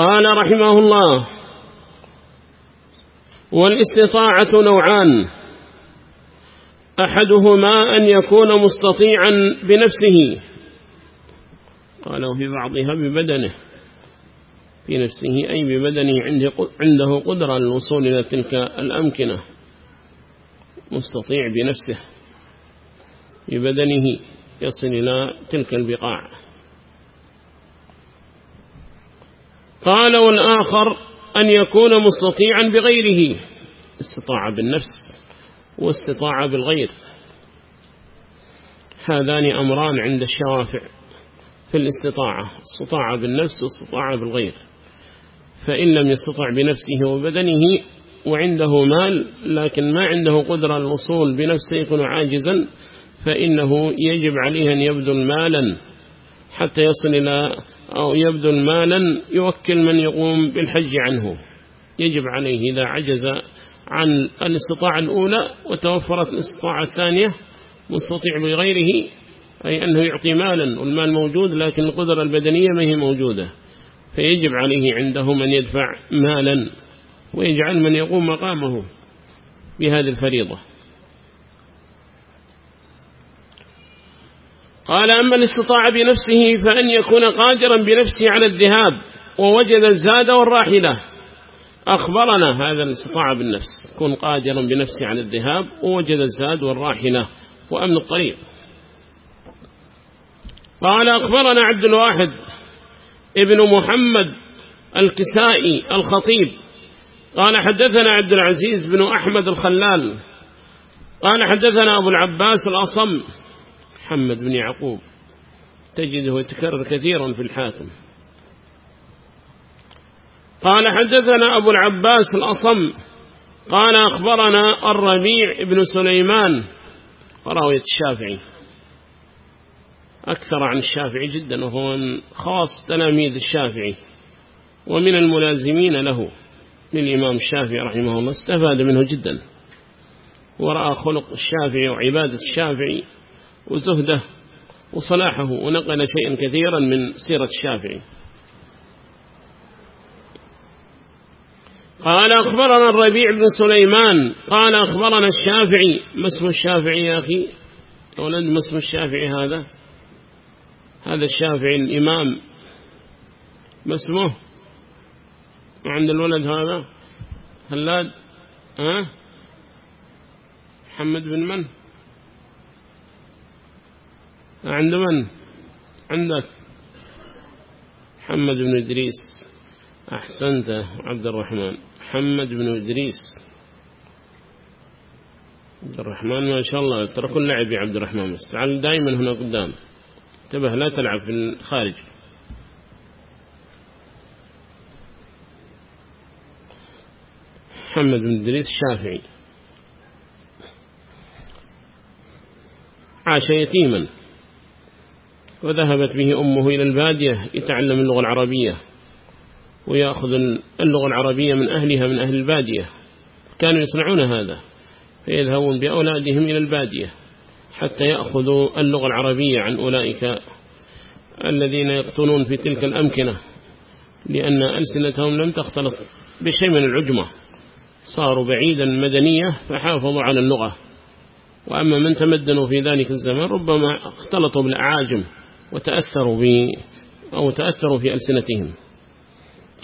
قال رحمه الله والاستطاعة نوعان أحدهما أن يكون مستطيعا بنفسه. قالوا في بعضها ببدنه في نفسه أي ببدنه عنده قدرة للوصول إلى تلك الأمكنة. مستطيع بنفسه ببدنه يصل إلى تلك البقاع. قال والآخر أن يكون مستطيعا بغيره. استطاع بالنفس واستطاع بالغير. هذان أمران عند الشوافع في الاستطاعة استطاع بالنفس واستطاع بالغير. فإن لم يستطع بنفسه وبدنه وعنده مال لكن ما عنده قدرة الوصول بنفسه يكون عاجزا فإنه يجب عليه أن يبذل مالا. حتى يصل إلى أو يبذل مالا يوكل من يقوم بالحج عنه. يجب عليه إذا عجز عن الاستطاعة الأولى وتوفرت الاستطاعة الثانية مستطيع بغيره أي أنه يعطي مالا والمال موجود لكن القدرة البدنية ما هي موجودة. فيجب عليه عنده من يدفع مالا ويجعل من يقوم مقامه بهذه الفريضة. قال أما الاستطاع بنفسه فأن يكون قادرا بنفسه على الذهاب ووجد الزاد والراحلة. أخبرنا هذا الاستطاع بالنفس كن قادرا بنفسه على الذهاب ووجد الزاد والراحلة وأمن الطريق قال أخبرنا عبد الواحد ابن محمد الكسائي الخطيب. قال حدثنا عبد العزيز بن أحمد الخلال. قال حدثنا أبو العباس الأصم محمد بن يعقوب تجده يتكرر كثيرا في الحاكم. قال حدثنا أبو العباس الأصم قال أخبرنا الربيع بن سليمان وراوية الشافعي. أكثر عن الشافعي جدا وهو من خاص تلاميذ الشافعي ومن الملازمين له للإمام الشافعي رحمه الله استفاد منه جدا. ورأى خلق الشافعي وعبادة الشافعي وزهده وصلاحه ونقل شيئا كثيرا من سيرة الشافعي. قال أخبرنا الربيع بن سليمان قال أخبرنا الشافعي. ما اسم الشافعي يا أخي؟ أولاد ما اسم الشافعي هذا؟ هذا الشافعي الإمام. ما اسمه؟ وعند الولد هذا؟ هلاد ها؟ محمد بن من؟ عند من؟ عندك. محمد بن إدريس. أحسنت عبد الرحمن. محمد بن إدريس. عبد الرحمن ما شاء الله ترى كل لعب يا عبد الرحمن بس تعال دائما هنا قدام. انتبه لا تلعب في الخارج. محمد بن إدريس الشافعي. عاش يتيما. وذهبت به أمه إلى البادية يتعلم اللغة العربية. ويأخذ اللغة العربية من أهلها من أهل البادية. كانوا يصنعون هذا فيذهبون بأولادهم إلى البادية حتى يأخذوا اللغة العربية عن أولئك الذين يقتلون في تلك الأمكنة لأن ألسنتهم لم تختلط بشيء من العجمة. صاروا بعيدا مدنية فحافظوا على اللغة. وأما من تمدنوا في ذلك الزمان ربما اختلطوا بالأعاجم. وتأثروا ب أو تأثروا في ألسنتهم.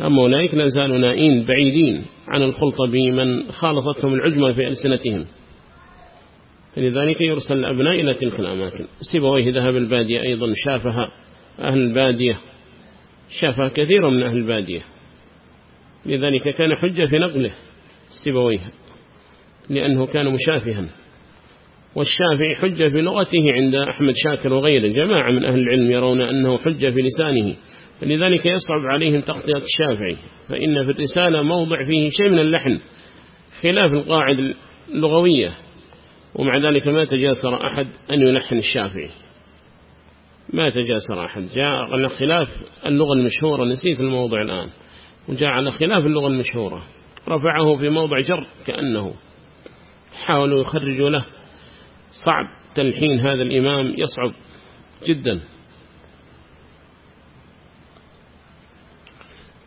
أما أولئك لا زالوا نائين بعيدين عن الخلطة بمن خالطتهم العجمة في ألسنتهم. فلذلك يرسل الأبناء إلى تلك الأماكن. سيبويه ذهب البادية أيضا شافها أهل البادية. شافها كثير من أهل البادية. لذلك كان حجة في نقله سيبويه لأنه كان مشافها. والشافعي حجة في لغته عند أحمد شاكر وغيره. جماعة من أهل العلم يرون أنه حجة في لسانه فلذلك يصعب عليهم تغطية الشافعي فإن في الرسالة موضع فيه شيء من اللحن خلاف القاعدة اللغوية ومع ذلك ما تجاسر أحد أن يلحن الشافعي. ما تجاسر أحد. جاء على خلاف اللغة المشهورة نسيت الموضع الآن وجاء على خلاف اللغة المشهورة رفعه في موضع جر كأنه حاولوا يخرجوا له صعب تلحين هذا الإمام يصعب جدا.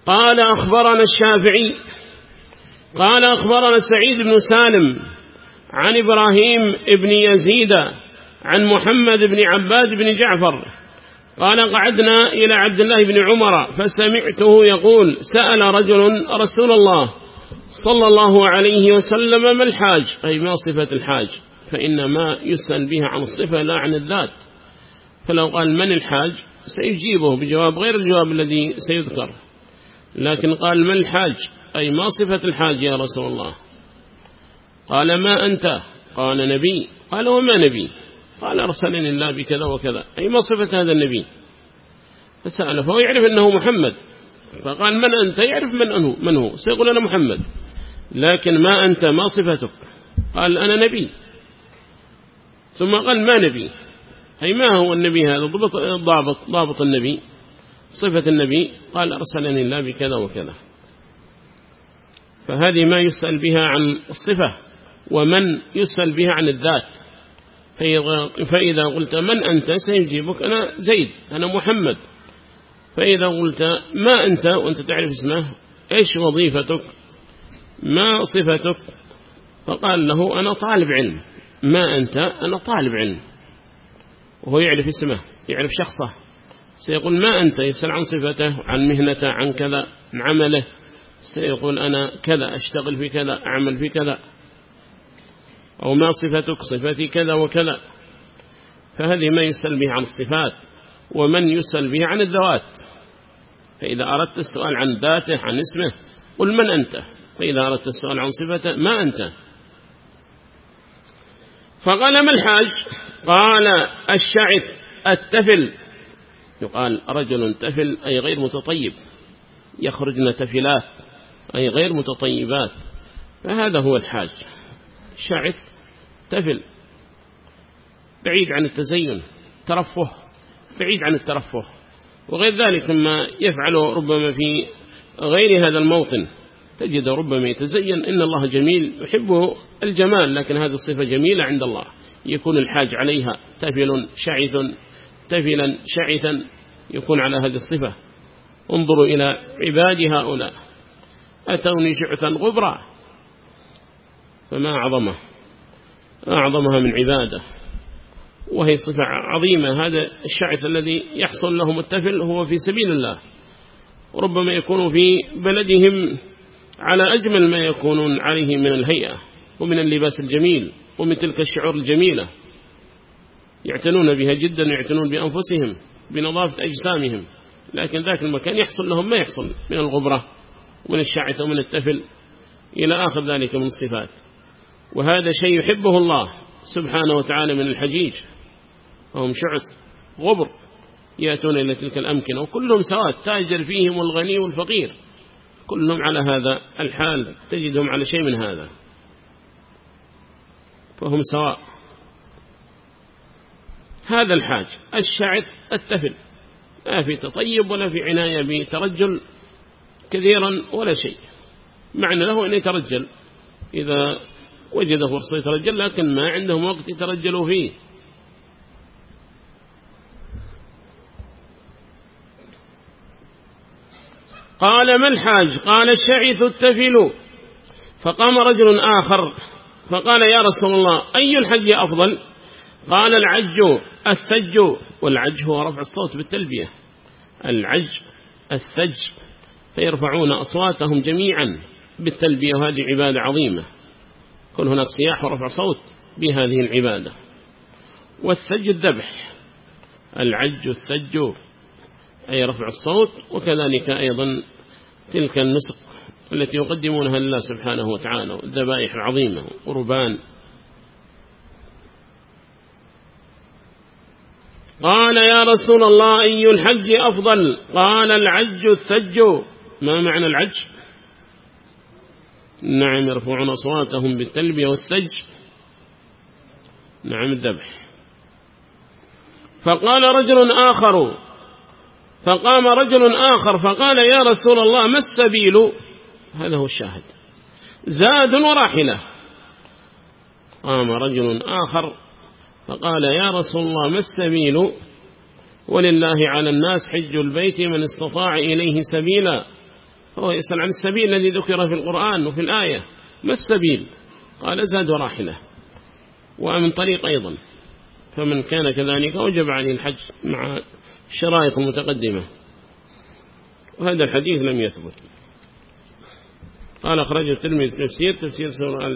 قال أخبرنا الشافعي قال أخبرنا سعيد بن سالم عن إبراهيم بن يزيد عن محمد بن عباد بن جعفر. قال قعدنا إلى عبد الله بن عمر فسمعته يقول سأل رجل رسول الله صلى الله عليه وسلم ما الحاج؟ أي ما صفة الحاج؟ فإنما يسأل بها عن الصفة لا عن الذات. فلو قال من الحاج؟ سيجيبه بجواب غير الجواب الذي سيذكر. لكن قال ما الحاج؟ أي ما صفة الحاج يا رسول الله؟ قال ما أنت؟ قال نبي. قال وما نبي؟ قال أرسلني الله بكذا وكذا. أي ما صفة هذا النبي؟ فسأله فهو يعرف أنه محمد. فقال من أنت؟ يعرف من أنه من هو؟ سيقول أنا محمد. لكن ما أنت؟ ما صفتك. قال أنا نبي. ثم قال ما نبي؟ أي ما هو النبي هذا؟ ضبط ضابط, ضابط النبي صفة النبي قال أرسلني الله بكذا وكذا. فهذه ما يسأل بها عن الصفة ومن يسأل بها عن الذات. فإذا قلت من أنت سيجيبك أنا زيد أنا محمد. فإذا قلت ما أنت؟ وأنت تعرف اسمه إيش وظيفتك؟ ما صفتك؟ فقال له أنا طالب علم. ما أنت؟ أنا طالب علم. وهو يعرف اسمه يعرف شخصه. سيقول ما أنت؟ يسأل عن صفته عن مهنته عن كذا عن عمله. سيقول أنا كذا أشتغل في كذا أعمل في كذا. أو ما صفتك؟ صفتي كذا وكذا. فهذه ما يسأل به عن الصفات ومن يسأل به عن الذوات. فإذا أردت السؤال عن ذاته عن اسمه قل من أنت؟ فإذا أردت السؤال عن صفته ما أنت؟ فقال ما الحاج. قال الشعث التفل. يقال رجل تفل أي غير متطيب. يخرجن تفلات أي غير متطيبات. فهذا هو الحاج. شعث تفل. بعيد عن التزين ترفه. بعيد عن الترفه. وغير ذلك مما يفعل ربما في غير هذا الموطن. تجد ربما يتزين إن الله جميل يحبه الجمال لكن هذه الصفة جميلة عند الله. يكون الحاج عليها تفل شعث تفلا شعثا يكون على هذه الصفة. انظروا إلى عباد هؤلاء. أتوني شعثا غبرا. فما أعظمه؟ أعظمها من عبادة. وهي صفة عظيمة. هذا الشعث الذي يحصل لهم التفل هو في سبيل الله. وربما يكون في بلدهم على أجمل ما يكونون عليه من الهيئة ومن اللباس الجميل ومن تلك الشعور الجميلة. يعتنون بها جدا ويعتنون بأنفسهم بنظافة أجسامهم. لكن ذاك المكان يحصل لهم ما يحصل من الغبرة ومن الشعث ومن التفل إلى آخر ذلك من الصفات. وهذا شيء يحبه الله سبحانه وتعالى من الحجيج. وهم شعث غبر يأتون إلى تلك الأمكنة وكلهم سواء تاجر فيهم والغني والفقير. كلهم على هذا الحال تجدهم على شيء من هذا. فهم سواء. هذا الحاج الشعث التفل. لا في تطيب ولا في عناية بترجل كثيرا ولا شيء. معنى له أن يترجل. إذا وجد فرصة يترجل لكن ما عندهم وقت يترجلوا فيه. قال ما الحاج؟ قال الشعث التفل فقام رجل آخر فقال يا رسول الله أي الحج أفضل؟ قال العج الثج والعج هو رفع الصوت بالتلبية. العج الثج فيرفعون أصواتهم جميعا بالتلبية وهذه عبادة عظيمة. كل هناك صياح ورفع صوت بهذه العبادة. والثج الذبح. العج الثج أي رفع الصوت وكذلك أيضا تلك النسق التي يقدمونها لله سبحانه وتعالى الذبائح العظيمة قربان. قال يا رسول الله أي الحج أفضل؟ قال العج الثج. ما معنى العج؟ نعم يرفعون أصواتهم بالتلبية والثج. نعم الذبح. فقال رجل آخر فقام رجل آخر فقال يا رسول الله ما السبيل؟ هذا هو الشاهد. زاد وراحلة. قام رجل آخر فقال يا رسول الله ما السبيل؟ ولله على الناس حج البيت من استطاع إليه سبيلا. هو يسأل عن السبيل الذي ذكر في القرآن وفي الآية. ما السبيل؟ قال زاد وراحلة. ومن طريق أيضا. فمن كان كذلك وجب عليه الحج مع الشرائط المتقدمة وهذا الحديث لم يثبت. قال أخرجه الترمذي تفسير تفسير سورة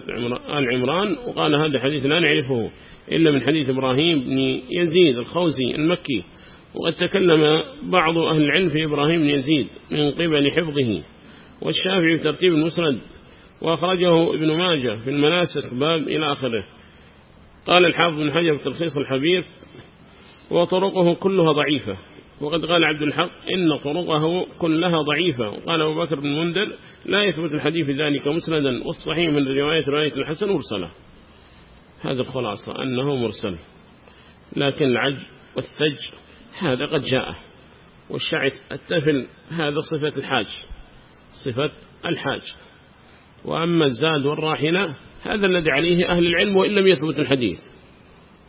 آل عمران وقال هذا الحديث لا نعرفه إلا من حديث إبراهيم بن يزيد الخوزي المكي. وقد تكلم بعض أهل العلم في إبراهيم بن يزيد من قبل حفظه. والشافعي في ترتيب المسند. وأخرجه ابن ماجه في المناسك باب إلى آخره. قال الحافظ بن حجر في تلخيص الحبيب وطرقه كلها ضعيفة. وقد قال عبد الحق إن طرقه كلها ضعيفة. وقال أبو بكر بن منذر لا يثبت الحديث ذلك مسندا والصحيح من رواية رواية الحسن مرسلة. هذا الخلاصة أنه مرسل. لكن العج والثج هذا قد جاء. والشعث التفل هذا صفة الحاج. صفة الحاج. وأما الزاد والراحلة هذا الذي عليه أهل العلم وإن لم يثبت الحديث.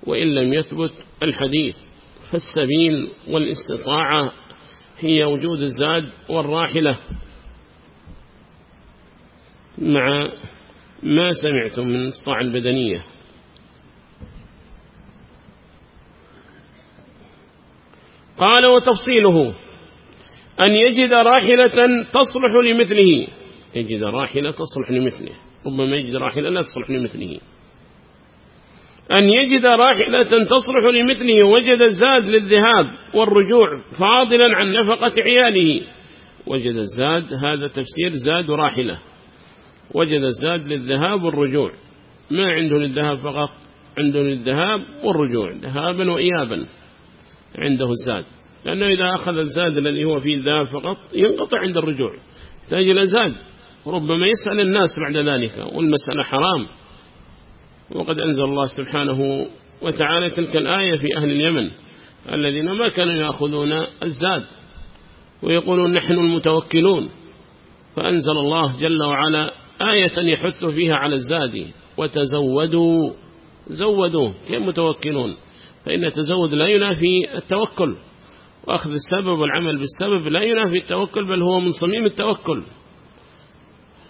وإن لم يثبت الحديث. فالسبيل والاستطاعة هي وجود الزاد والراحلة. مع ما سمعتم من الصاع البدنية. قال وتفصيله أن يجد راحلة تصلح لمثله. يجد راحلة تصلح لمثله. ربما يجد راحلة لا تصلح لمثله. أن يجد راحلة تصلح لمثله وجد الزاد للذهاب والرجوع فاضلا عن نفقة عياله. وجد الزاد هذا تفسير زاد راحلة. وجد الزاد للذهاب والرجوع. ما عنده للذهاب فقط عنده للذهاب والرجوع ذهابا وإيابا عنده الزاد. لأنه إذا أخذ الزاد الذي هو فيه الذهاب فقط ينقطع عند الرجوع. تجد الزاد ربما يسأل الناس بعد ذلك والمسألة حرام. وقد أنزل الله سبحانه وتعالى تلك الآية في أهل اليمن الذين ما كانوا يأخذون الزاد ويقولون نحن المتوكلون فأنزل الله جل وعلا آية يحث فيها على الزاد وتزودوا زودوا كم متوكلون فإن التزود لا ينافي التوكل وأخذ السبب والعمل بالسبب لا ينافي التوكل بل هو من صميم التوكل.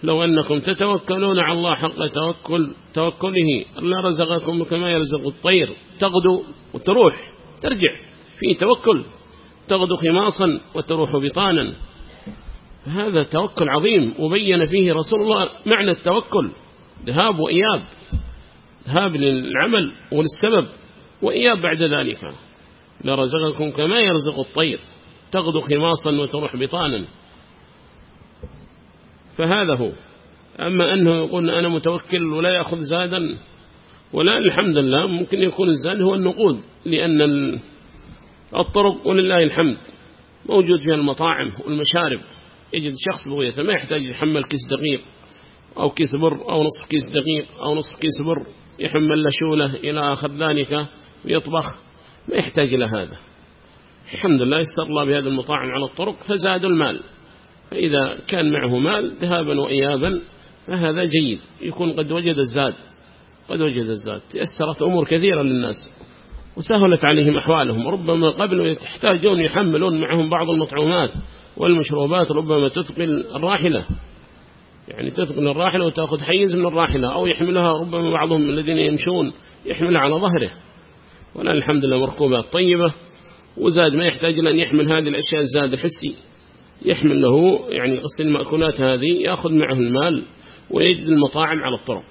لو أنكم تتوكلون على الله حق توكل توكله الله رزقكم كما يرزق الطير. تغدو وتروح ترجع في توكل. تغدو خماصا وتروح بطانا. هذا توكل عظيم وبين فيه رسول الله معنى التوكل. ذهاب وإياب. ذهاب للعمل وللسبب وإياب بعد ذلك. لرزقكم كما يرزق الطير. تغدو خماصا وتروح بطانا. فهذا هو. أما أنه يقول أنا متوكل ولا يأخذ زادا ولا الحمد لله ممكن يكون الزاد هو النقود لأن الطرق ولله الحمد. موجود فيها المطاعم والمشارب. يجد شخص بغيته ما يحتاج يحمل كيس دقيق أو كيس بر أو نصف كيس دقيق أو نصف كيس بر يحمل له شولة إلى آخر ذلك ويطبخ. ما يحتاج إلى هذا. الحمد لله يستر الله بهذا المطاعم على الطرق فزاد المال. فإذا كان معه مال ذهابا وإيابا فهذا جيد. يكون قد وجد الزاد قد وجد الزاد. تيسرت أمور كثيرة للناس وسهلت عليهم أحوالهم. ربما قبل يحتاجون يحملون معهم بعض المطعومات والمشروبات ربما تثقل الراحلة. يعني تثقل الراحلة وتأخذ حيز من الراحلة أو يحملها ربما بعضهم الذين يمشون يحملها على ظهره. ولا الحمد لله مركوبات طيبة وزاد ما يحتاج أن يحمل هذه الأشياء الزاد الحسي. يحمل له يعني قصد المأكولات هذه يأخذ معه المال ويجد المطاعم على الطرق.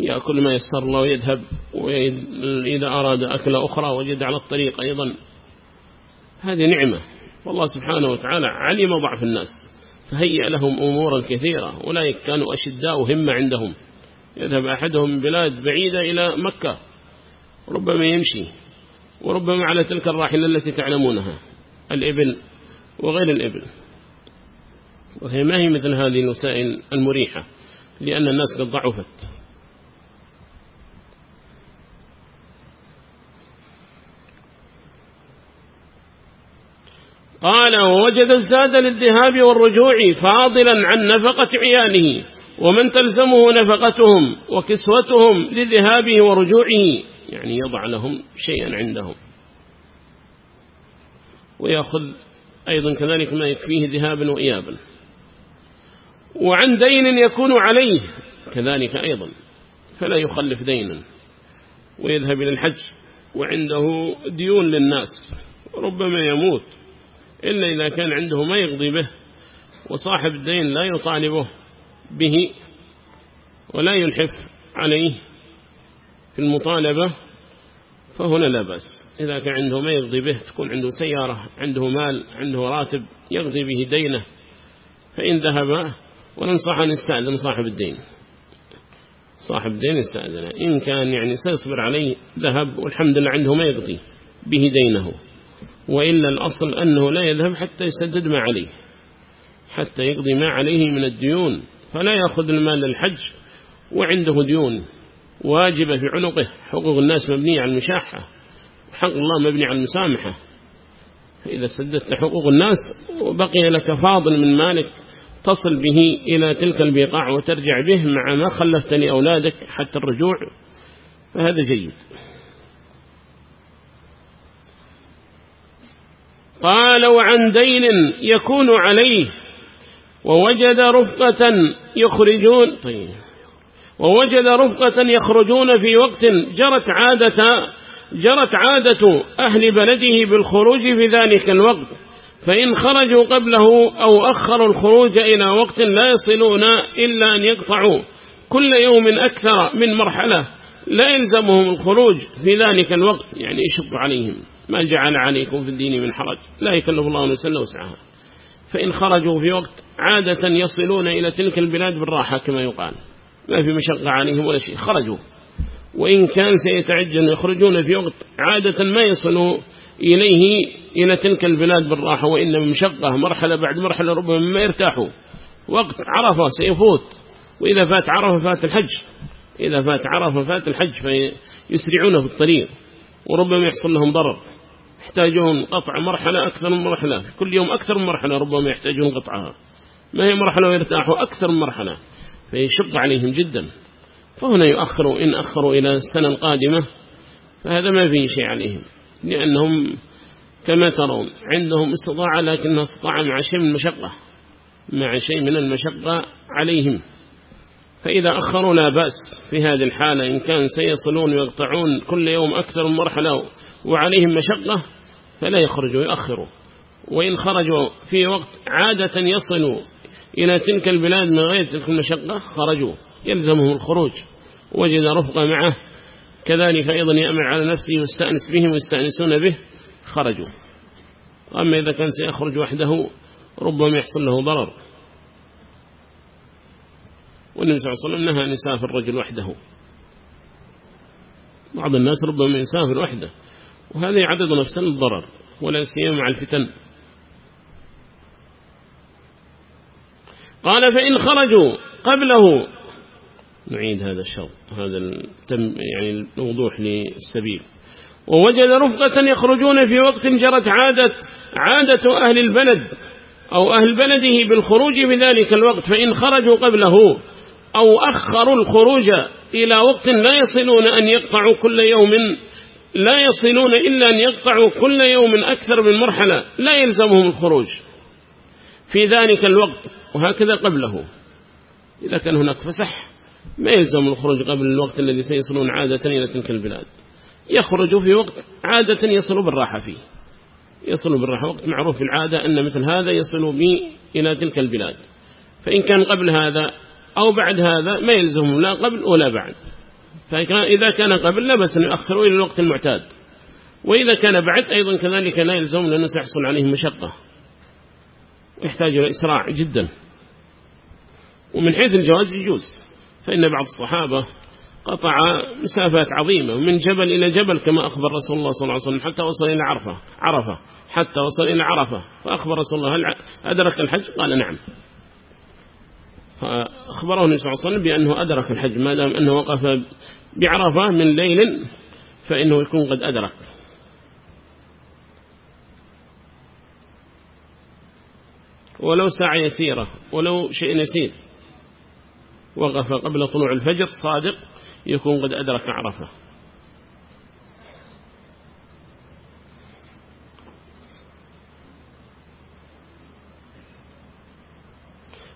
يأكل ما يسر الله ويذهب وإذا أراد أكلة أخرى وجد على الطريق أيضا. هذه نعمة. والله سبحانه وتعالى علم ضعف الناس فهيأ لهم أمورا كثيرة أولئك كانوا أشداء همة عندهم. يذهب أحدهم من بلاد بعيدة إلى مكة ربما يمشي وربما على تلك الراحلة التي تعلمونها. الإبل وغير الإبل. وهي ما هي مثل هذه الوسائل المريحة لأن الناس قد ضعفت. قال ووجد الزاد للذهاب والرجوع فاضلا عن نفقة عياله ومن تلزمه نفقتهم وكسوتهم لذهابه ورجوعه يعني يضع لهم شيئا عندهم. ويأخذ أيضا كذلك ما يكفيه ذهابا وإيابا وعن دين يكون عليه كذلك أيضا فلا يخلف دينا ويذهب إلى الحج وعنده ديون للناس ربما يموت إلا إذا كان عنده ما يقضي به وصاحب الدين لا يطالبه به ولا يلحف عليه في المطالبة فهنا لا بأس. إذا كان عنده ما يقضي به تكون عنده سيارة عنده مال عنده راتب يقضي به دينه فإن ذهب وننصح أن يستأذن صاحب الدين. صاحب الدين يستأذن إن كان يعني سيصبر عليه ذهب والحمد لله عنده ما يقضي به دينه. وإلا الأصل أنه لا يذهب حتى يسدد ما عليه. حتى يقضي ما عليه من الديون. فلا يأخذ المال للحج وعنده ديون. واجبة في عنقه. حقوق الناس مبنية على المشاحة. وحق الله مبني على المسامحة. فإذا سددت حقوق الناس وبقي لك فاضل من مالك تصل به إلى تلك البقاع وترجع به مع ما خلفت لأولادك حتى الرجوع. فهذا جيد. قال وعن دين يكون عليه ووجد رفقة يخرجون. طيب. ووجد رفقة يخرجون في وقت جرت عادة جرت عادة أهل بلده بالخروج في ذلك الوقت فإن خرجوا قبله أو أخروا الخروج إلى وقت لا يصلون إلا أن يقطعوا كل يوم أكثر من مرحلة لا يلزمهم الخروج في ذلك الوقت يعني يشق عليهم. ما جعل عليكم في الدين من حرج. لا يكلف الله نفسا وسعها. فإن خرجوا في وقت عادة يصلون إلى تلك البلاد بالراحة كما يقال. ما في مشقة عليهم ولا شيء خرجوا. وإن كان سيتعجل يخرجون في وقت عادة ما يصلوا إليه إلى تلك البلاد بالراحة وإن مشقة مرحلة بعد مرحلة ربما ما يرتاحوا. وقت عرفة سيفوت. وإذا فات عرفة فات الحج. إذا فات عرفة فات الحج فيسرعون في الطريق. وربما يحصل لهم ضرر. يحتاجون قطع مرحلة أكثر من مرحلة. كل يوم أكثر من مرحلة ربما يحتاجون قطعها. ما هي مرحلة ويرتاحوا؟ أكثر من مرحلة. فيشق عليهم جدا. فهنا يؤخروا إن أخروا إلى السنة القادمة فهذا ما فيه شيء عليهم لأنهم كما ترون عندهم استطاعة لكنها استطاعة مع شيء من المشقة مع شيء من المشقة عليهم. فإذا أخروا لا بأس في هذه الحالة إن كان سيصلون ويقطعون كل يوم أكثر من مرحلة وعليهم مشقة فلا يخرجوا يؤخروا. وإن خرجوا في وقت عادة يصلوا إلى تلك البلاد من غير تلك المشقة خرجوا. يلزمهم الخروج. وجد رفقة معه. كذلك أيضا يأمر على نفسه ويستأنس بهم ويستأنسون به. خرجوا. أما إذا كان سيخرج وحده ربما يحصل له ضرر. والنبي صلى الله عليه وسلم نهى أن يسافر الرجل وحده. بعض الناس ربما يسافر وحده. وهذا يعدد نفسا الضرر ولا سيما مع الفتن. قال فإن خرجوا قبله. نعيد هذا الشرط هذا التم يعني الوضوح للسبيل. ووجد رفقة يخرجون في وقت جرت عادة عادة أهل البلد أو أهل بلده بالخروج في ذلك الوقت فإن خرجوا قبله أو أخروا الخروج إلى وقت لا يصلون أن يقطعوا كل يوم لا يصلون إلا أن يقطعوا كل يوم أكثر من مرحلة لا يلزمهم الخروج. في ذلك الوقت وهكذا قبله. إذا كان هناك فسح ما يلزم الخروج قبل الوقت الذي سيصلون عادة إلى تلك البلاد. يخرج في وقت عادة يصل بالراحة فيه. يصل بالراحة وقت معروف في العادة أن مثل هذا يصل به إلى تلك البلاد. فإن كان قبل هذا أو بعد هذا ما يلزمهم لا قبل ولا بعد. فإذا كان قبل لا بس أن يؤخروا إلى الوقت المعتاد. وإذا كان بعد أيضا كذلك لا يلزم لأنه سيحصل عليه مشقة. ويحتاج إلى إسراع جدا. ومن حيث الجواز يجوز. فإن بعض الصحابة قطع مسافات عظيمة من جبل إلى جبل كما أخبر رسول الله صلى الله عليه وسلم حتى وصل إلى عرفة عرفة حتى وصل إلى عرفة. فأخبر رسول الله هل أدرك الحج؟ قال نعم. فأخبره النبي صلى الله عليه وسلم بأنه أدرك الحج ما دام أنه وقف بعرفة من ليل فإنه يكون قد أدرك. ولو ساعة يسيرة ولو شيء يسير. وقف قبل طلوع الفجر صادق يكون قد أدرك عرفة.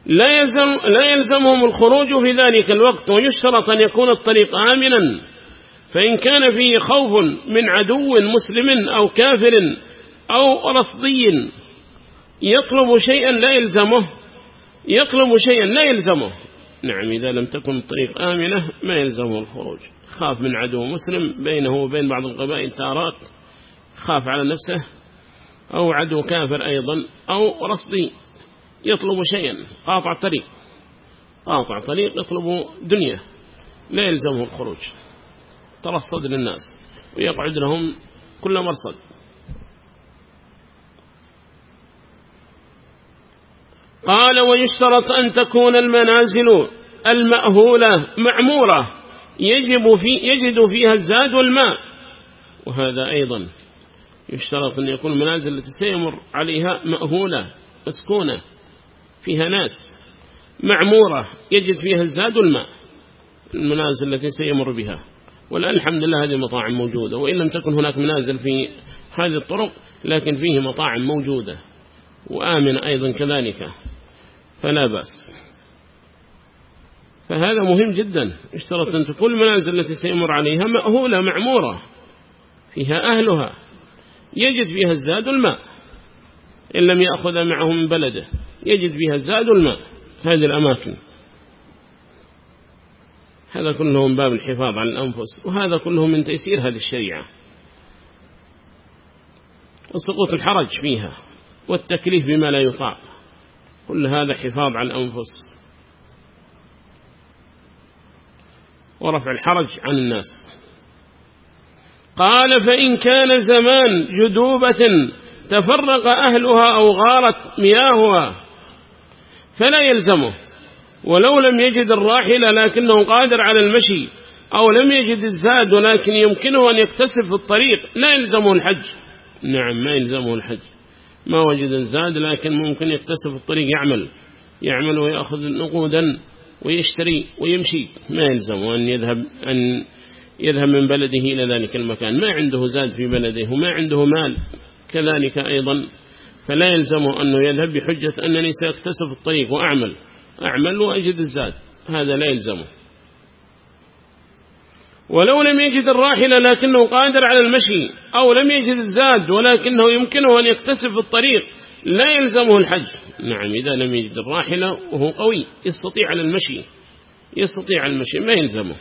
لا, يلزم لا يلزمهم الخروج في ذلك الوقت ويشترط أن يكون الطريق آمنا. فإن كان فيه خوف من عدو مسلم أو كافر أو رصدي يطلب شيئا لا يلزمه. يطلب شيئا لا يلزمه. نعم إذا لم تكن الطريق آمنة ما يلزمه الخروج. خاف من عدو مسلم بينه وبين بعض القبائل تارات خاف على نفسه أو عدو كافر أيضا أو رصدي يطلب شيئا. قاطع طريق. قاطع طريق يطلب دنيا. لا يلزمه الخروج. ترصد للناس. ويقعد لهم كل مرصد. قال ويشترط أن تكون المنازل المأهولة معمورة يجب في يجد فيها الزاد والماء. وهذا أيضا يشترط أن يكون المنازل التي سيمر عليها مأهولة مسكونة فيها ناس معمورة يجد فيها الزاد والماء المنازل التي سيمر بها. والآن الحمد لله هذه المطاعم موجودة وإن لم تكن هناك منازل في هذه الطرق لكن فيه مطاعم موجودة. وآمن أيضا كذلك. فلا بأس. فهذا مهم جدا. اشترط أن تكون المنازل التي سيمر عليها مأهولة معمورة فيها أهلها. يجد فيها الزاد والماء. إن لم يأخذ معه من بلده يجد فيها الزاد والماء. هذه الأماكن. هذا كله من باب الحفاظ على الأنفس وهذا كله من تيسير هذه الشريعة. وسقوط الحرج فيها والتكليف بما لا يطاع كل هذا حفاظ على الأنفس. ورفع الحرج عن الناس. قال فإن كان زمان جدوبة تفرق أهلها أو غارت مياهها فلا يلزمه. ولو لم يجد الراحلة لكنه قادر على المشي أو لم يجد الزاد ولكن يمكنه أن يكتسب في الطريق لا يلزمه الحج. نعم ما يلزمه الحج. ما وجد الزاد لكن ممكن يكتسب الطريق يعمل يعمل ويأخذ نقودا ويشتري ويمشي. ما يلزمه أن يذهب, أن يذهب من بلده إلى ذلك المكان. ما عنده زاد في بلده وما عنده مال كذلك أيضا. فلا يلزمه أنه يذهب بحجة أنني سأكتسب الطريق وأعمل أعمل وأجد الزاد. هذا لا يلزمه. ولو لم يجد الراحلة لكنه قادر على المشي أو لم يجد الزاد ولكنه يمكنه أن يكتسب في الطريق لا يلزمه الحج. نعم إذا لم يجد الراحلة وهو قوي يستطيع على المشي. يستطيع على المشي ما يلزمه.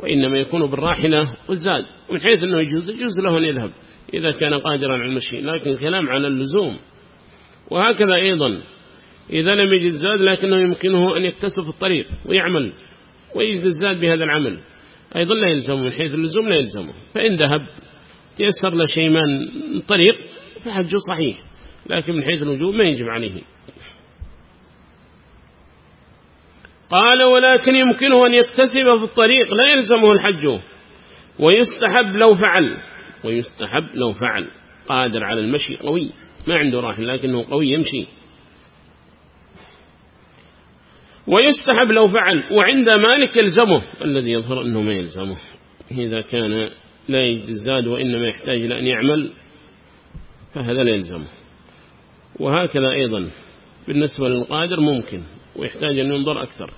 وإنما يكون بالراحلة والزاد. ومن حيث أنه يجوز يجوز له أن يذهب إذا كان قادرا على المشي لكن كلام على اللزوم. وهكذا أيضا إذا لم يجد الزاد لكنه يمكنه أن يكتسب الطريق ويعمل ويجد الزاد بهذا العمل. أيضا لا يلزمه من حيث اللزوم لا يلزمه. فإن ذهب تيسر له شيء من طريق فحجه صحيح لكن من حيث الوجوب ما يجب عليه. قال ولكن يمكنه أن يكتسب في الطريق لا يلزمه الحج ويستحب لو فعل. ويستحب لو فعل. قادر على المشي قوي ما عنده راحل لكنه قوي يمشي. ويستحب لو فعل وعند مالك يلزمه. الذي يظهر أنه ما يلزمه. إذا كان لا يجد الزاد وإنما يحتاج إلى أن يعمل فهذا لا يلزمه. وهكذا أيضا بالنسبة للقادر ممكن ويحتاج أن ينظر أكثر.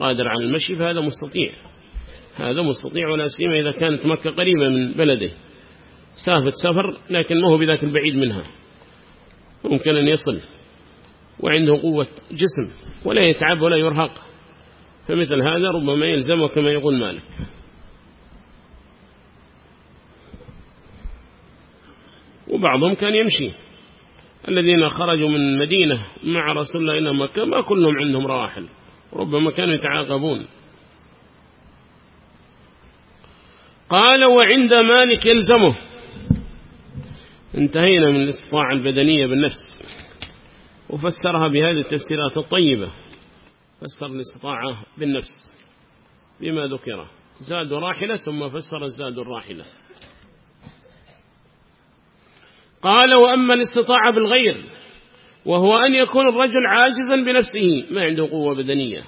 قادر على المشي فهذا مستطيع. هذا مستطيع ولا سيما إذا كانت مكة قريبة من بلده. سافت سفر لكن ما هو بذاك البعيد منها. ممكن أن يصل. وعنده قوة جسم ولا يتعب ولا يرهق. فمثل هذا ربما يلزمه كما يقول مالك. وبعضهم كان يمشي. الذين خرجوا من مدينة مع رسول الله إلى مكة ما كلهم عندهم رواحل. ربما كانوا يتعاقبون. قال وعند مالك يلزمه. انتهينا من الاستطاعة البدنية بالنفس. وفسرها بهذه التفسيرات الطيبة. فسر الاستطاعة بالنفس بما ذكر. زاد راحلة ثم فسر الزاد الراحلة. قال وأما الاستطاعة بالغير وهو أن يكون الرجل عاجزا بنفسه ما عنده قوة بدنية.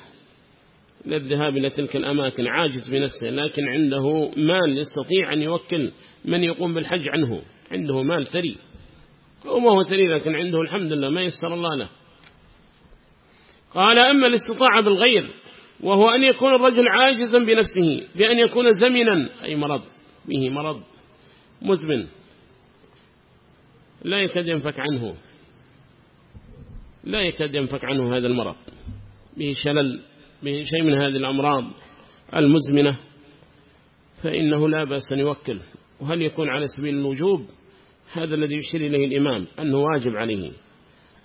للذهاب إلى تلك الأماكن عاجز بنفسه لكن عنده مال يستطيع أن يوكل من يقوم بالحج عنه عنده مال ثري. هو ثري لكن عنده الحمد لله ما يسر الله له. قال أما الاستطاعة بالغير وهو أن يكون الرجل عاجزا بنفسه بأن يكون زمنا أي مرض به مرض مزمن. لا يكاد ينفك عنه. لا يكاد ينفك عنه هذا المرض. به شلل به شيء من هذه الأمراض المزمنة فإنه لا بأس أن يوكل. وهل يكون على سبيل الوجوب؟ هذا الذي يشير إليه الإمام أنه واجب عليه.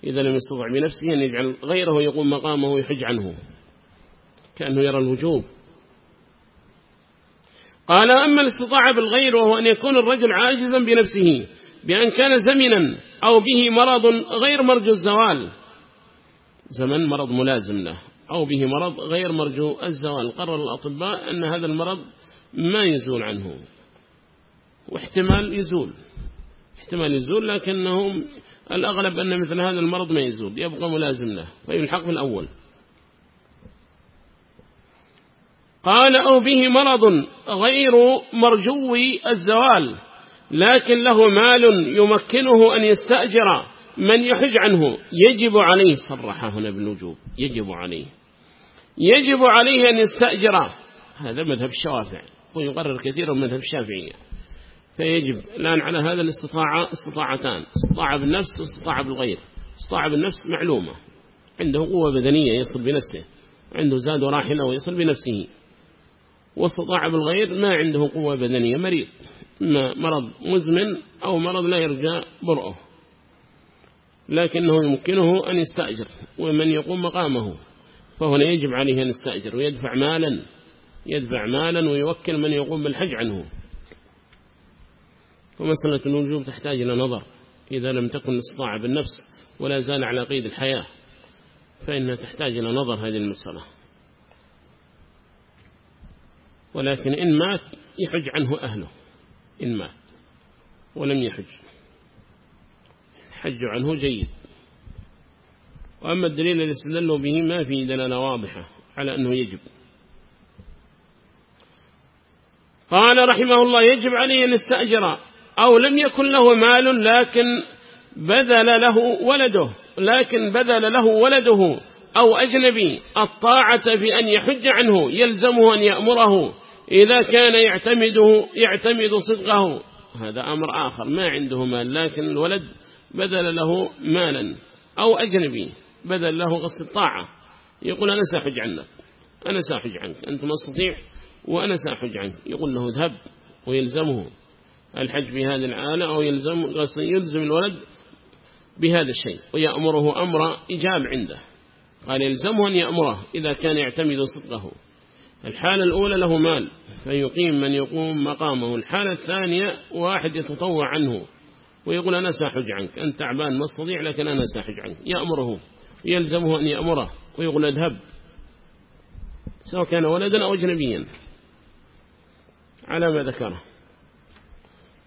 إذا لم يستطع بنفسه أن يجعل غيره يقوم مقامه ويحج عنه. كأنه يرى الوجوب. قال أما الاستطاعة بالغير وهو أن يكون الرجل عاجزا بنفسه بأن كان زمنا أو به مرض غير مرجو الزوال. زمن مرض ملازم له أو به مرض غير مرجو الزوال. قرر الأطباء أن هذا المرض ما يزول عنه واحتمال يزول. احتمال يزول لكنه الأغلب أن مثل هذا المرض ما يزول يبقى ملازم له فيلحق في الأول. قال أو به مرض غير مرجو الزوال لكن له مال يمكنه أن يستأجر من يحج عنه. يجب عليه صرح هنا بالوجوب يجب عليه. يجب عليه أن يستأجر. هذا مذهب الشوافع ويقرر كثيرا مذهب الشافعية. فيجب الآن على هذا الاستطاعة استطاعتان استطاعة بالنفس واستطاعة بالغير. استطاعة بالنفس معلومة. عنده قوة بدنية يصل بنفسه. عنده زاد وراحلة ويصل بنفسه. واستطاعة بالغير ما عنده قوة بدنية. مريض. مرض مزمن أو مرض لا يرجى برؤه. لكنه يمكنه أن يستأجر. ومن يقوم مقامه فهنا يجب عليه أن يستأجر ويدفع مالا. يدفع مالا ويوكل من يقوم بالحج عنه. ومسألة الوجوب تحتاج إلى نظر إذا لم تكن استطاع بالنفس ولا زال على قيد الحياة فإنها تحتاج إلى نظر هذه المسألة. ولكن إن مات يحج عنه أهله إن مات ولم يحج. حج عنه جيد. وأما الدليل الذي استدلوا به ما في دلالة واضحة على أنه يجب. قال رحمه الله يجب عليه أن أستأجر أو لم يكن له مال لكن بذل له ولده لكن بذل له ولده. أو أجنبي الطاعة بأن يحج عنه يلزمه أن يأمره إذا كان يعتمده يعتمد صدقه. هذا أمر آخر ما عنده مال لكن الولد بذل له مالا. أو أجنبي بذل له غص الطاعة. يقول أنا سأحج عنك أنا سأحج عنك أنت ما استطيع وأنا سأحج عنك. يقول له اذهب ويلزمه. الحج بهذه العالة أو يلزم, يلزم الولد بهذا الشيء ويأمره أمر إجاب عنده. قال يلزمه أن يأمره إذا كان يعتمد صدقه. الحالة الأولى له مال فيقيم من يقوم مقامه. الحالة الثانية واحد يتطوع عنه ويقول أنا سأحج عنك أنت تعبان ما أستطيع لكن أنا سأحج عنك. يأمره يلزمه أن يأمره ويقول اذهب. سواء كان ولدا أو أجنبيا. على ما ذكره.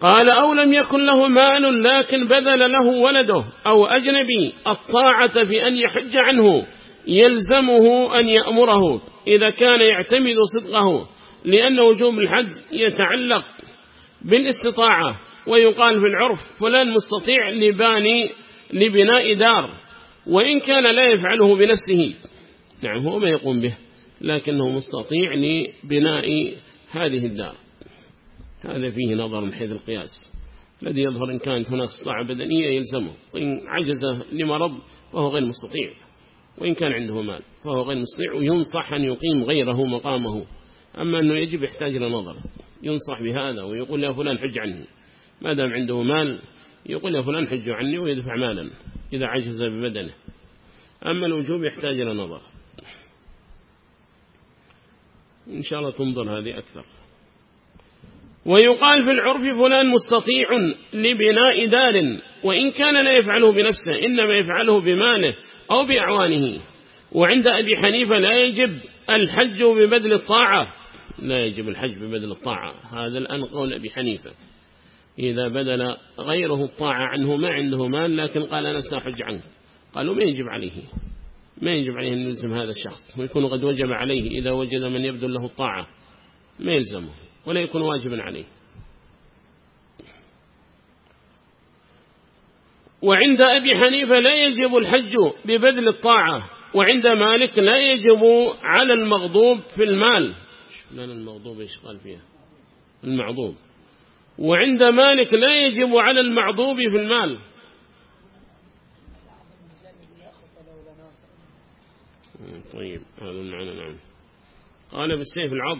قال أو لم يكن له مال لكن بذل له ولده أو أجنبي الطاعة في أن يحج عنه يلزمه أن يأمره إذا كان يعتمد صدقه لأن وجوب الحج يتعلق بالاستطاعة ويقال في العرف فلان مستطيع لباني لبناء دار وإن كان لا يفعله بنفسه نعم هو ما يقوم به لكنه مستطيع لبناء هذه الدار هذا فيه نظر من حيث القياس. الذي يظهر إن كانت هناك استطاعة بدنية يلزمه. وإن عجز لمرض فهو غير مستطيع. وإن كان عنده مال فهو غير مستطيع. وينصح أن يقيم غيره مقامه. أما أنه يجب يحتاج إلى نظر. ينصح بهذا ويقول يا فلان حج عني. ما دام عنده مال يقول يا فلان حج عني ويدفع مالا إذا عجز ببدنه. أما الوجوب يحتاج إلى نظر. إن شاء الله تنظر هذه أكثر. ويقال في العرف فلان مستطيع لبناء دار وإن كان لا يفعله بنفسه إنما يفعله بماله أو بأعوانه. وعند أبي حنيفة لا يجب الحج ببدل الطاعة. لا يجب الحج ببدل الطاعة. هذا الآن قول أبي حنيفة. إذا بدل غيره الطاعة عنه ما عنده مال لكن قال أنا سأحج عنه. قالوا ما يجب عليه. ما يجب عليه أن يلزم هذا الشخص ويكون قد وجب عليه إذا وجد من يبذل له الطاعة. ما يلزمه. ولا يكون واجبا عليه. وعند أبي حنيفة لا يجب الحج ببذل الطاعة وعند مالك لا يجب على المغضوب في المال. لنا المغضوب إيش قال فيها؟ المعضوب. وعند مالك لا يجب على المعضوب في المال. طيب هذا المعنى نعم. قال بالسيف العض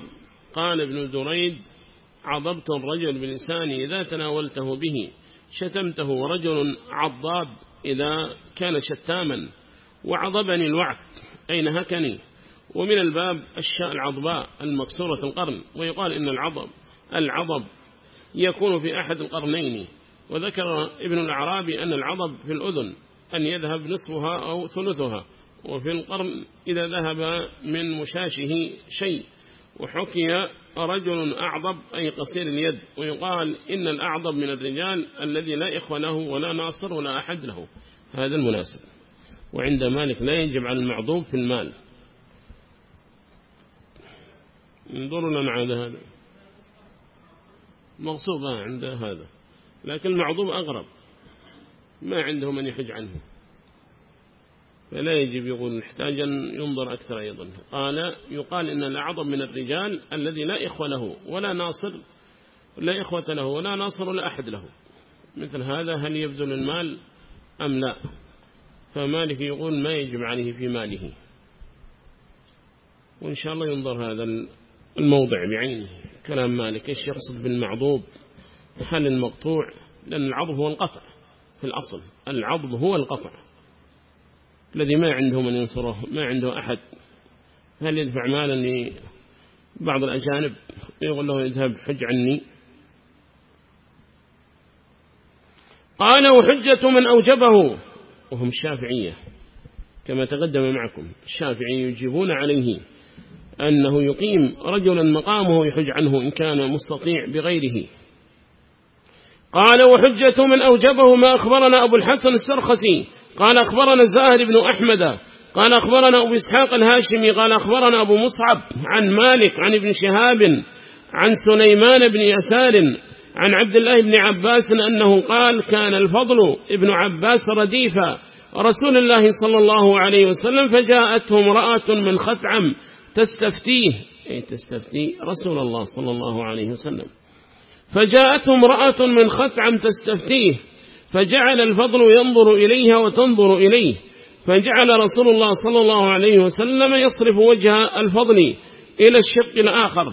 قال ابن دريد عضبت الرجل بلساني إذا تناولته به شتمته ورجل عضاب إذا كان شتاما وعضبني الوعك أي نهكني ومن الباب الشاء العضباء المكسورة القرن ويقال إن العضب العضب يكون في أحد القرنين وذكر ابن الأعرابي أن العضب في الأذن أن يذهب نصفها أو ثلثها وفي القرن إذا ذهب من مشاشه شيء. وحكي رجل أعضب أي قصير اليد ويقال إن الأعضب من الرجال الذي لا إخوة له ولا ناصر ولا أحد له. هذا المناسب. وعند مالك لا يجب على المعضوب في المال. انظروا لنا عند هذا. مغصوبة عند هذا. لكن المعضوب أغرب. ما عنده من يحج عنه. فلا يجب يقول نحتاج أن ينظر أكثر أيضا. قال يقال إن الأعظم من الرجال الذي لا إخوة له ولا ناصر لا إخوة له ولا ناصر ولا أحد له. مثل هذا هل يبذل المال أم لا؟ فمالك يقول ما يجب عليه في ماله. وإن شاء الله ينظر هذا الموضع بعينه. كلام مالك إيش يقصد بالمعضوب؟ هل المقطوع؟ لأن العضب هو القطع في الأصل. العضب هو القطع. الذي ما عنده من ينصره ما عنده أحد. هل يدفع مالا لبعض الأجانب؟ يقول له يذهب حج عني. قال وحجة من أوجبه. وهم الشافعية كما تقدم معكم. الشافعي يجيبون عليه أنه يقيم رجلا مقامه يحج عنه إن كان مستطيع بغيره. قال وحجة من أوجبه ما أخبرنا أبو الحسن السرخسي. قال أخبرنا زاهر بن أحمد قال أخبرنا أبو إسحاق الهاشمي قال أخبرنا أبو مصعب عن مالك عن ابن شهاب عن سليمان بن يسار عن عبد الله بن عباس أنه قال كان الفضل ابن عباس رديف رسول الله صلى الله عليه وسلم فجاءته امرأة من خثعم تستفتيه. أي تستفتي رسول الله صلى الله عليه وسلم. فجاءته امرأة من خثعم تستفتيه فجعل الفضل ينظر إليها وتنظر إليه. فجعل رسول الله صلى الله عليه وسلم يصرف وجه الفضل إلى الشق الآخر.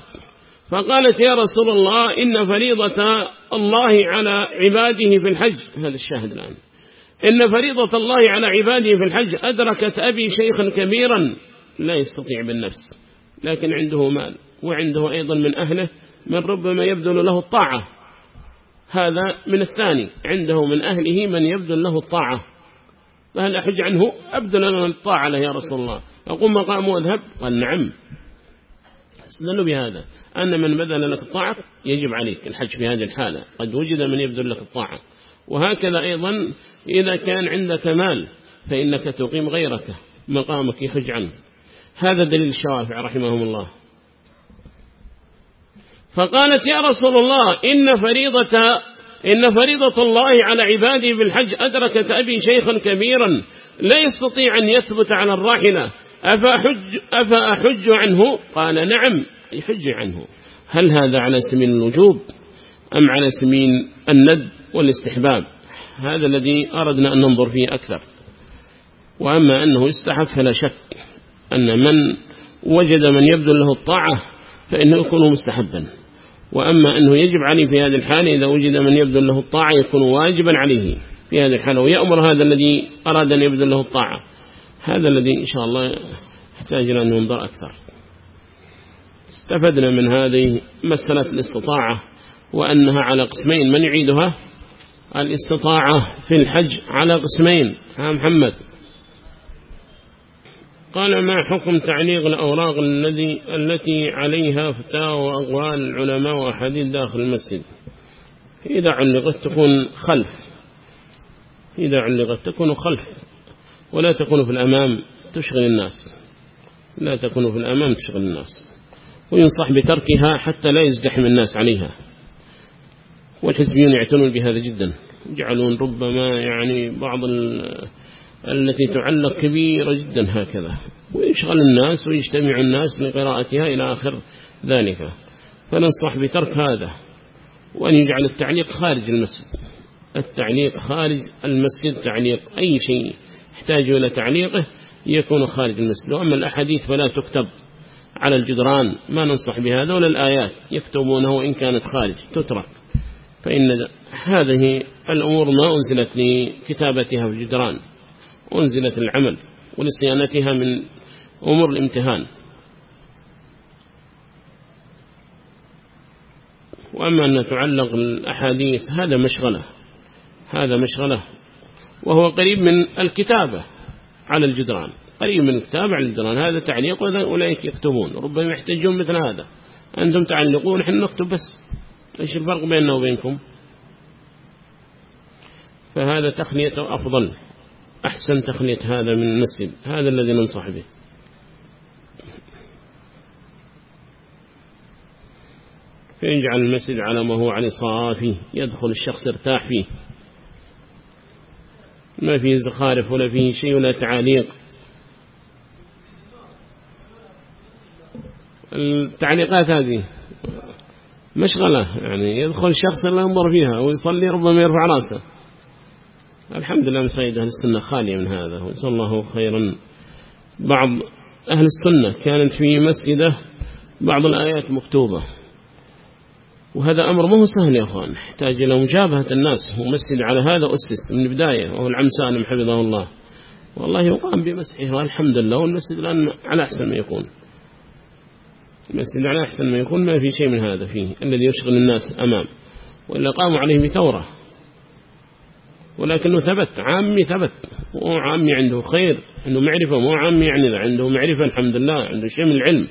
فقالت يا رسول الله إن فريضة الله على عباده في الحج. هذا الشاهد الآن. إن فريضة الله على عباده في الحج أدركت أبي شيخا كبيرا. لا يستطيع بالنفس لكن عنده مال وعنده أيضا من أهله من ربما يبذل له الطاعة. هذا من الثاني. عنده من أهله من يبذل له الطاعة. فهل أحج عنه؟ أبذل له الطاعة له يا رسول الله. أقوم مقام واذهب قال نعم. استدلوا بهذا. أن من بذل لك الطاعة يجب عليك الحج في هذه الحالة. قد وجد من يبذل لك الطاعة. وهكذا أيضا إذا كان عندك مال فإنك تقيم غيرك. مقامك يحج عنه. هذا دليل الشوافع رحمهم الله. فقالت يا رسول الله إن فريضة إن فريضة الله على عباده بالحج أدركت أبي شيخا كبيرا لا يستطيع أن يثبت على الراحلة. أفأحج, أفأحج عنه؟ قال نعم يحج عنه. هل هذا على سمين الوجوب؟ أم على سمين الند والاستحباب؟ هذا الذي أردنا أن ننظر فيه أكثر. وأما أنه يستحب فلا شك أن من وجد من يبذل له الطاعة فإنه يكون مستحبا. وأما أنه يجب عليه في هذه الحالة إذا وجد من يبذل له الطاعة يكون واجبا عليه في هذه الحالة ويأمر هذا الذي أراد أن يبذل له الطاعة. هذا الذي إن شاء الله يحتاج أن ننظر أكثر. استفدنا من هذه مسألة الاستطاعة وأنها على قسمين من يعيدها؟ الاستطاعة في الحج على قسمين. ها محمد. قال ما حكم تعليق الأوراق الذي التي عليها فتاوى وأقوال العلماء وأحاديث داخل المسجد؟ إذا علقت تكون خلف. إذا علقت تكون خلف. ولا تكون في الأمام تشغل الناس. لا تكون في الأمام تشغل الناس. وينصح بتركها حتى لا يزدحم الناس عليها. والحزبيون يعتنون بهذا جدا. يجعلون ربما يعني بعض التي تعلق كبيرة جدا هكذا. ويشغل الناس ويجتمع الناس لقراءتها إلى آخر ذلك. فننصح بترك هذا وأن يجعل التعليق خارج المسجد. التعليق خارج المسجد تعليق أي شيء يحتاج إلى تعليقه يكون خارج المسجد. وأما الأحاديث فلا تكتب على الجدران. ما ننصح بهذا ولا الآيات يكتبونه إن كانت خارج تترك. فإن هذه الأمور ما أنزلت لكتابتها في الجدران. أنزلت العمل ولصيانتها من أمور الامتهان. وأما أن تعلق الأحاديث هذا مشغلة هذا مشغلة. وهو قريب من الكتابة على الجدران قريب من الكتابة على الجدران. هذا تعليق أولئك يكتبون ربما يحتاجون مثل هذا. أنتم تعلقون نحن نكتب بس. إيش الفرق بيننا وبينكم؟ فهذا تخلية أفضل. أحسن تخلية هذا من المسجد هذا الذي ننصح به. فيجعل المسجد على ما هو عليه صافي يدخل الشخص ارتاح فيه. ما فيه زخارف ولا فيه شيء ولا تعاليق التعليقات هذه مشغلة يعني يدخل شخص لا ينظر فيها ويصلي ربما يرفع رأسه. الحمد لله مساجد أهل السنة خالية من هذا وصلى الله خيرا. بعض أهل السنة كانت في مسجده بعض الآيات مكتوبة. وهذا أمر ما هو سهل يا أخوان يحتاج إلى مجابهة الناس ومسجد على هذا أسس من البداية وهو العم سالم حفظه الله. والله يقام بمسحه والحمد لله والمسجد الآن على أحسن ما يكون. المسجد على أحسن ما يكون ما في شيء من هذا فيه الذي يشغل الناس أمام. وإلا قاموا عليه بثورة. ولكنه ثبت عامي ثبت. مو عامي عنده خير عنده معرفة. مو عامي يعني عنده معرفة الحمد لله عنده شيء من العلم.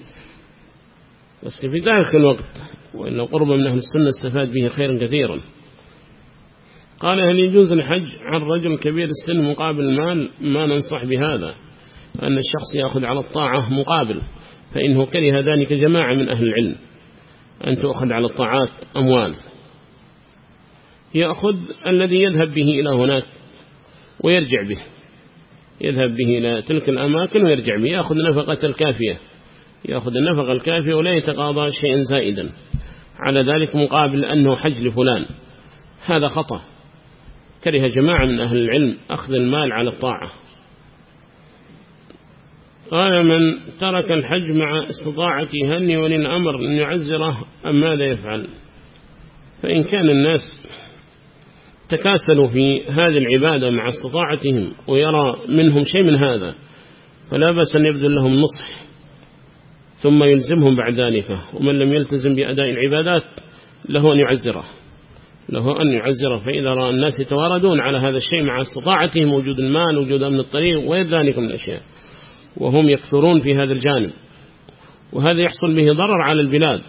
بس في ذلك الوقت وإن قرب من أهل السنة استفاد به خيرا كثيرا. قال هل يجوز الحج عن رجل كبير السن مقابل المال؟ ما ننصح بهذا أن الشخص يأخذ على الطاعة مقابل فإنه كره ذلك جماعة من أهل العلم. أن تأخذ على الطاعات أموال. يأخذ الذي يذهب به إلى هناك ويرجع به. يذهب به إلى تلك الأماكن ويرجع به. يأخذ نفقة الكافية. يأخذ النفقة الكافية ولا يتقاضى شيئا زائدا. على ذلك مقابل أنه حج لفلان هذا خطأ. كره جماعة من أهل العلم أخذ المال على الطاعة. قال من ترك الحج مع استطاعته هل ولي الأمر أن يعزره أم ماذا يفعل؟ فإن كان الناس تكاسلوا في هذه العبادة مع استطاعتهم ويرى منهم شيء من هذا فلا بأس أن يبذل لهم نصح ثم يلزمهم بعد ذلك ومن لم يلتزم بأداء العبادات له أن يعزره له أن يعزره فإذا رأى الناس يتواردون على هذا الشيء مع استطاعتهم وجود المال وجود أمن الطريق وغير ذلك من الأشياء وهم يكثرون في هذا الجانب وهذا يحصل به ضرر على البلاد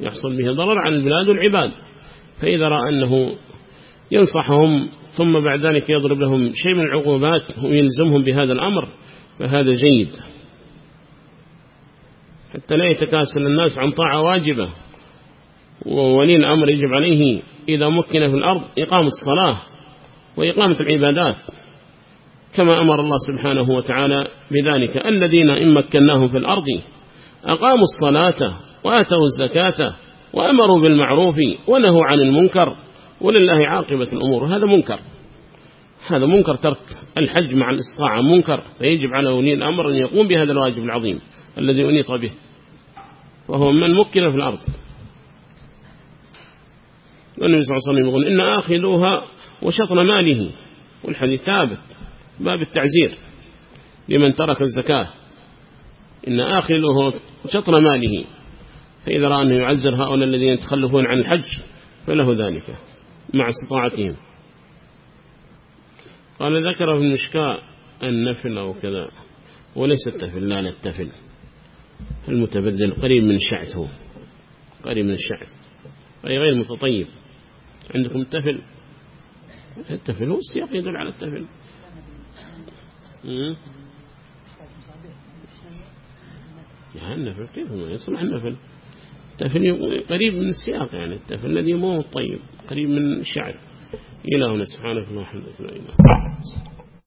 يحصل به ضرر على البلاد والعباد فإذا رأى أنه ينصحهم ثم بعد ذلك يضرب لهم شيء من العقوبات ويلزمهم بهذا الأمر فهذا جيد. حتى لا يتكاسل الناس عن طاعة واجبة وولي الأمر يجب عليه إذا مكن في الأرض إقامة الصلاة وإقامة العبادات. كما أمر الله سبحانه وتعالى بذلك الذين إن مكناهم في الأرض أقاموا الصلاة وآتوا الزكاة وأمروا بالمعروف ونهوا عن المنكر. ولله عاقبة الأمور. هذا منكر. هذا منكر ترك الحج مع الاستطاعة منكر. فيجب على ولي الأمر أن يقوم بهذا الواجب العظيم الذي أنيط به وهو من مكن في الأرض. والنبي صلى الله عليه وسلم يقول إن آخذوها وشطر ماله. والحديث ثابت باب التعزير. لمن ترك الزكاة. إن آخذوه وشطر ماله. فإذا رأى أنه يعزر هؤلاء الذين يتخلفون عن الحج فله ذلك. مع استطاعتهم. قال ذكر في المشكاة النفل أو كذا. وليس التفل لا التفل. المتبذل قريب من الشعث هو. قريب من الشعث. أي غير متطيب. عندكم التفل؟ التفل هو السياق يدل على التفل. يا النفل كيف ما يصلح النفل؟ التفل قريب من السياق يعني التفل الذي مو طيب قريب من الشعر إلهنا سبحانه وتعالى.